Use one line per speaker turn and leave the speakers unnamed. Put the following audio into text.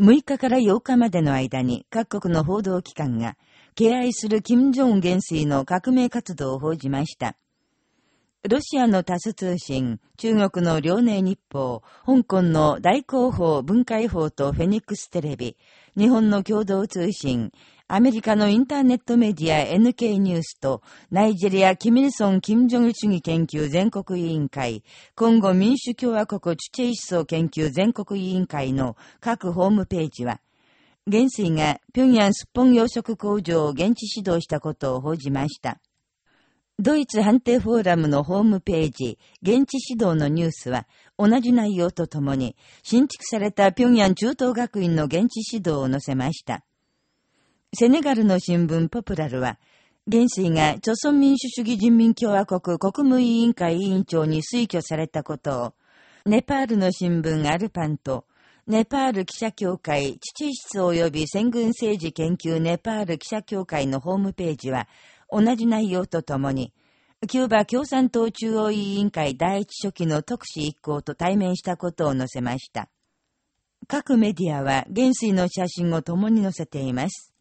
6日から8日までの間に各国の報道機関が敬愛する金正恩元帥の革命活動を報じました。ロシアのタス通信、中国の遼寧日報、香港の大広報文化報とフェニックステレビ、日本の共同通信、アメリカのインターネットメディア NK ニュースと、ナイジェリア・キミルソン・キム・ジョン主義研究全国委員会、今後民主共和国チュチェイ思想研究全国委員会の各ホームページは、元帥が平壌すっぽん養殖工場を現地指導したことを報じました。ドイツ判定フォーラムのホームページ、現地指導のニュースは、同じ内容とともに、新築された平壌中等学院の現地指導を載せました。セネガルの新聞ポプラルは、元帥が、朝鮮民主主義人民共和国国務委員会委員長に推挙されたことを、ネパールの新聞アルパンと、ネパール記者協会、父室及び戦軍政治研究ネパール記者協会のホームページは、同じ内容とともに、キューバ共産党中央委員会第一書記の特使一行と対面したことを載せました。各メディアは元帥の写真を共に載せています。